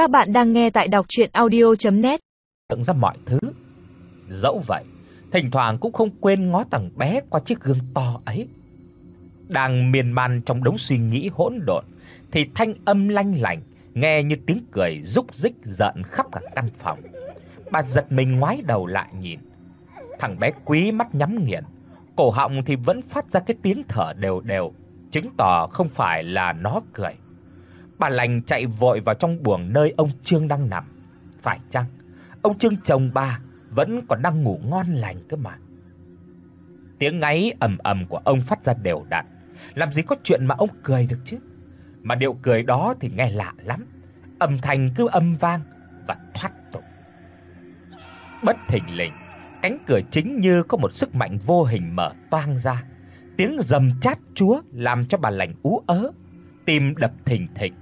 Các bạn đang nghe tại đọc docchuyenaudio.net. Tưởng ra mọi thứ. Dẫu vậy, thỉnh thoảng cũng không quên ngó thằng bé qua chiếc gương to ấy. Đang miên man trong đống suy nghĩ hỗn độn thì thanh âm lanh lảnh nghe như tiếng cười rúc rích giận khắp cả căn phòng. Bà giật mình ngoái đầu lại nhìn. Thằng bé Quý mắt nhắm nghiền, cổ họng thì vẫn phát ra cái tiếng thở đều đều, chứng tỏ không phải là nó cười. Bà lành chạy vội vào trong buồng nơi ông Trương đang nằm. Phải chăng ông Trương chồng bà vẫn còn đang ngủ ngon lành cơ mà. Tiếng ngáy ầm ầm của ông phát ra đều đặn, làm gì có chuyện mà ông cười được chứ. Mà điệu cười đó thì nghe lạ lắm, âm thanh cứ âm vang và thoát tục. Bất thình lình, cánh cửa chính như có một sức mạnh vô hình mở toang ra. Tiếng rầm chát chúa làm cho bà lành ú ớ, tim đập thình thịch,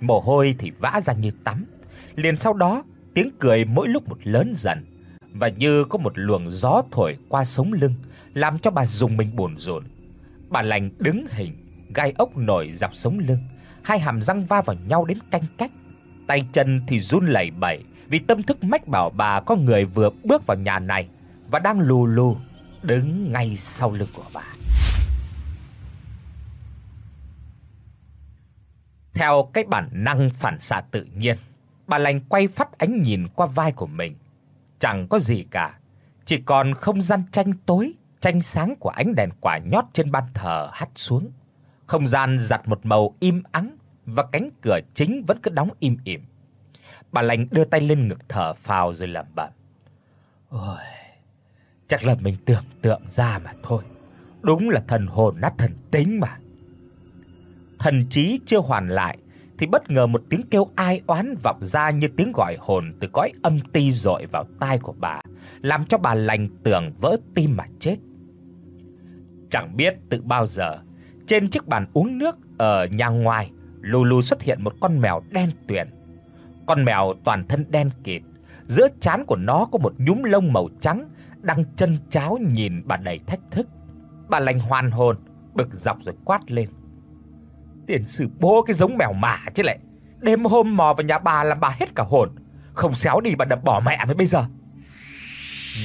mồ hôi thì vã ra như tắm. Liền sau đó, tiếng cười mỗi lúc một lớn dần và như có một luồng gió thổi qua sống lưng, làm cho bà dùng mình buồn rộn. Bà lành đứng hình, gai ốc nổi dọc sống lưng, hai hàm răng va vào nhau đến canh cách. Tay chân thì run lẩy bẩy vì tâm thức mách bảo bà có người vừa bước vào nhà này và đang lù lù đứng ngay sau lưng của bà. Theo cái bản năng phản xạ tự nhiên, bà lành quay phát ánh nhìn qua vai của mình. Chẳng có gì cả, chỉ còn không gian tranh tối, tranh sáng của ánh đèn quả nhót trên ban thờ hắt xuống. Không gian giặt một màu im ắng và cánh cửa chính vẫn cứ đóng im ỉm. Bà lành đưa tay lên ngực thở phào rồi lẩm bẩm. Ôi, chắc là mình tưởng tượng ra mà thôi. Đúng là thần hồn nát thần tính mà. Thần trí chưa hoàn lại thì bất ngờ một tiếng kêu ai oán vọng ra như tiếng gọi hồn từ cõi âm ti dội vào tai của bà, làm cho bà lành tưởng vỡ tim mà chết. Chẳng biết từ bao giờ, trên chiếc bàn uống nước ở nhà ngoài, lù lù xuất hiện một con mèo đen tuyền. Con mèo toàn thân đen kịt, giữa trán của nó có một nhúm lông màu trắng, đang chân cháo nhìn bà đầy thách thức. Bà lành hoàn hồn, bực dọc rồi quát lên. Tiền sử bố cái giống mèo mả chứ lại. Đêm hôm mò vào nhà bà làm bà hết cả hồn, không xéo đi bà đập bỏ mẹ mới bây giờ.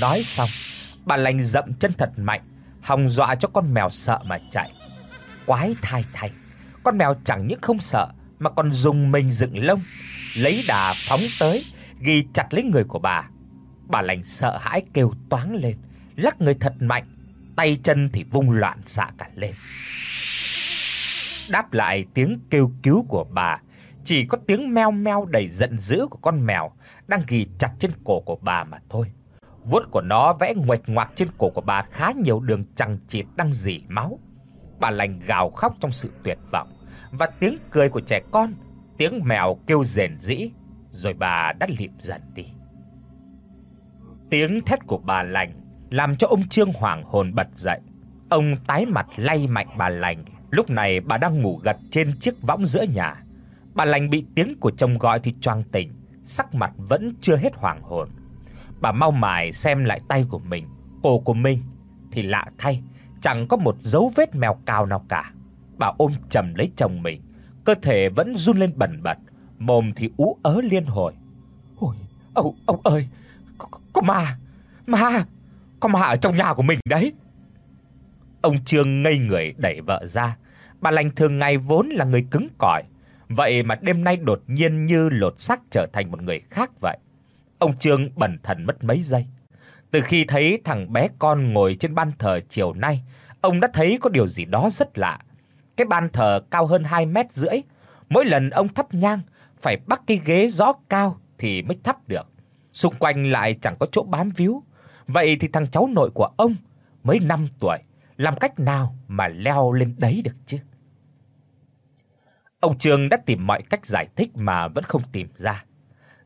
Nói xong, bà lành dậm chân thật mạnh, hòng dọa cho con mèo sợ mà chạy. Quái thai thay, con mèo chẳng những không sợ mà còn dùng mình dựng lông, lấy đà phóng tới, ghi chặt lấy người của bà. Bà lành sợ hãi kêu toáng lên, lắc người thật mạnh, tay chân thì vung loạn xạ cả lên. Đáp lại tiếng kêu cứu của bà, chỉ có tiếng meo meo đầy giận dữ của con mèo đang ghì chặt trên cổ của bà mà thôi. Vuốt của nó vẽ ngoạch ngoạc trên cổ của bà khá nhiều đường chằng chịt đang rỉ máu. Bà lành gào khóc trong sự tuyệt vọng và tiếng cười của trẻ con, tiếng mèo kêu rền rĩ, rồi bà đã lịm dần đi. Tiếng thét của bà lành làm cho ông Trương hoảng hồn bật dậy. Ông tái mặt lay mạnh bà lành, lúc này bà đang ngủ gật trên chiếc võng giữa nhà. Bà lành bị tiếng của chồng gọi thì choàng tỉnh, sắc mặt vẫn chưa hết hoảng hồn. Bà mau mài xem lại tay của mình, cổ của mình thì lạ thay, chẳng có một dấu vết mèo cào nào cả. Bà ôm chầm lấy chồng mình, cơ thể vẫn run lên bần bật, mồm thì ú ớ liên hồi. "Ôi, ông ông ơi, có, có ma, ma, có ma ở trong nhà của mình đấy." Ông Trương ngây người đẩy vợ ra. Bà lành thường ngày vốn là người cứng cỏi, vậy mà đêm nay đột nhiên như lột xác trở thành một người khác vậy. Ông Trương bần thần mất mấy giây. Từ khi thấy thằng bé con ngồi trên ban thờ chiều nay, ông đã thấy có điều gì đó rất lạ. Cái ban thờ cao hơn 2 mét rưỡi, mỗi lần ông thắp nhang phải bắt cái ghế gió cao thì mới thắp được. Xung quanh lại chẳng có chỗ bám víu. Vậy thì thằng cháu nội của ông mới 5 tuổi, làm cách nào mà leo lên đấy được chứ? Ông Trương đã tìm mọi cách giải thích mà vẫn không tìm ra.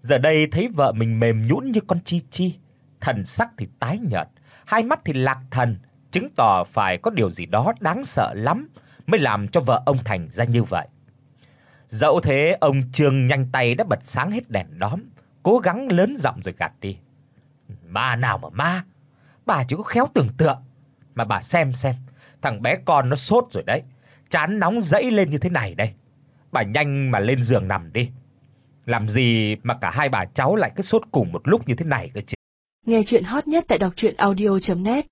Giờ đây thấy vợ mình mềm nhũn như con chi chi, thần sắc thì tái nhợt, hai mắt thì lạc thần, chứng tỏ phải có điều gì đó đáng sợ lắm mới làm cho vợ ông thành ra như vậy. Dẫu thế, ông Trương nhanh tay đã bật sáng hết đèn đóm, cố gắng lớn giọng rồi gạt đi. Ma nào mà ma, bà chỉ có khéo tưởng tượng, mà bà xem xem, thằng bé con nó sốt rồi đấy, chán nóng dẫy lên như thế này đây. Bà nhanh mà lên giường nằm đi. Làm gì mà cả hai bà cháu lại cứ sốt cùng một lúc như thế này cơ chứ? Nghe chuyện hot nhất tại đọc audio net